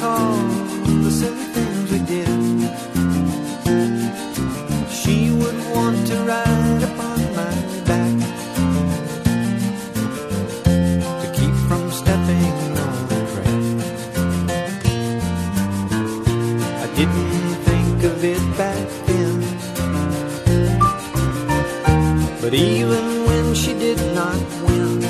back the silly things we did. She would want to ride upon my back to keep from stepping on the track. I didn't think of it back then, but even when she did not win.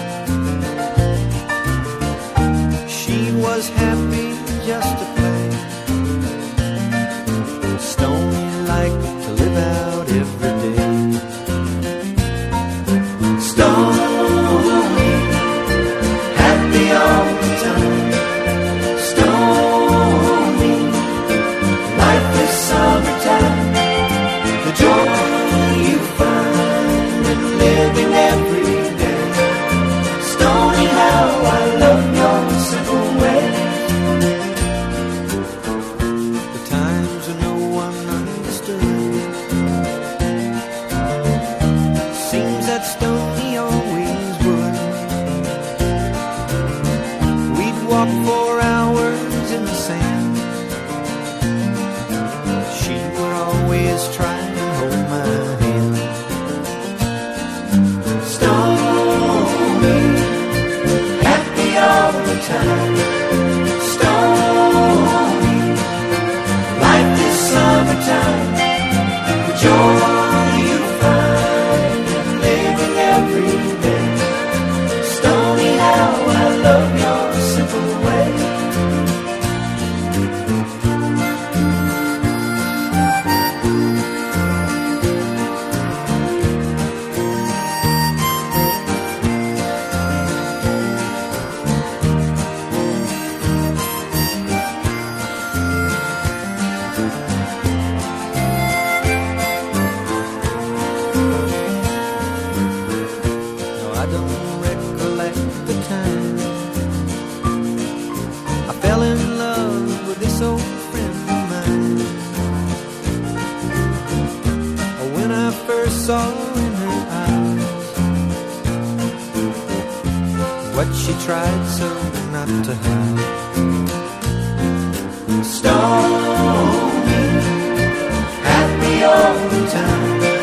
this old friend of mine. When I first saw her in her eyes, what she tried so not to hide. Stone me, happy all the time.